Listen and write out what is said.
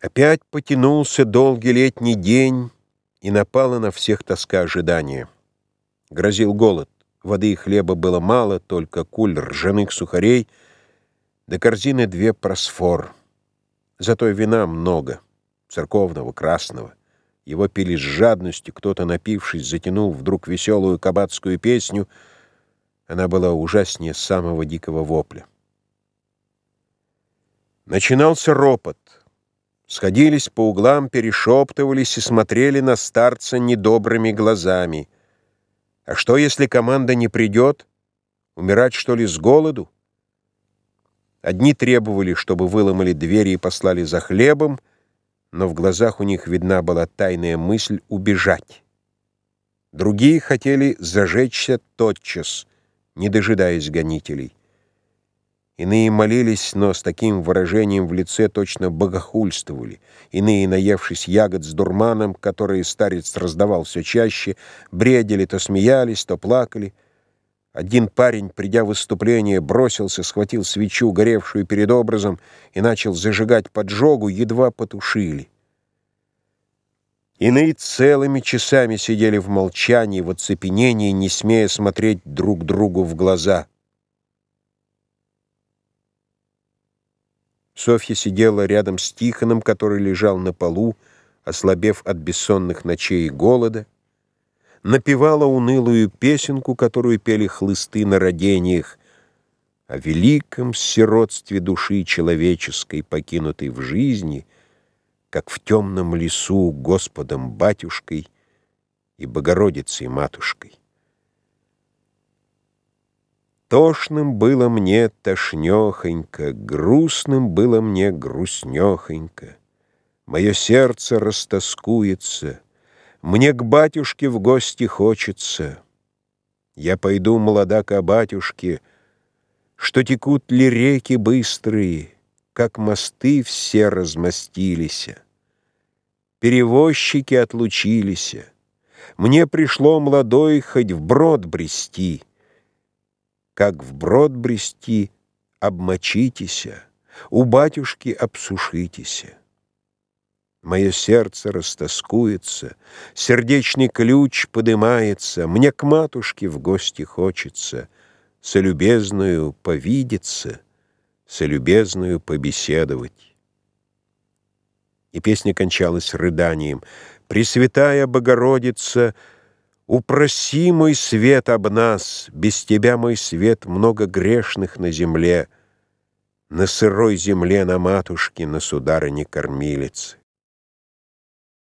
Опять потянулся долгий летний день, и напала на всех тоска ожидания. Грозил голод, воды и хлеба было мало, только куль ржаных сухарей, до корзины две просфор. Зато вина много, церковного, красного. Его пили с жадностью, кто-то, напившись, затянул вдруг веселую кабацкую песню. Она была ужаснее самого дикого вопля. Начинался ропот. Сходились по углам, перешептывались и смотрели на старца недобрыми глазами. А что, если команда не придет? Умирать, что ли, с голоду? Одни требовали, чтобы выломали двери и послали за хлебом, но в глазах у них видна была тайная мысль убежать. Другие хотели зажечься тотчас, не дожидаясь гонителей. Иные молились, но с таким выражением в лице точно богохульствовали. Иные, наевшись ягод с дурманом, которые старец раздавал все чаще, бредили, то смеялись, то плакали. Один парень, придя в выступление, бросился, схватил свечу, горевшую перед образом, и начал зажигать поджогу, едва потушили. Иные целыми часами сидели в молчании, в оцепенении, не смея смотреть друг другу в глаза — Софья сидела рядом с Тихоном, который лежал на полу, ослабев от бессонных ночей и голода, напевала унылую песенку, которую пели хлысты на родениях, о великом сиротстве души человеческой, покинутой в жизни, как в темном лесу Господом-батюшкой и Богородицей-матушкой. Тошным было мне тошнёхонько, грустным было мне грустнёхонько. Мое сердце растоскуется, мне к батюшке в гости хочется. Я пойду, молода к батюшке, что текут ли реки быстрые, как мосты все размостились. Перевозчики отлучились. Мне пришло молодой хоть в брод брести — как в брод брести, обмочитеся, у батюшки обсушитеся. Мое сердце растоскуется, сердечный ключ подымается, Мне к матушке в гости хочется, Солюбезную повидеться, Солюбезную побеседовать. И песня кончалась рыданием. «Пресвятая Богородица!» Упроси, мой свет, об нас, Без тебя, мой свет, много грешных на земле, На сырой земле, на матушке, На сударыне-кормилице.